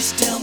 just tell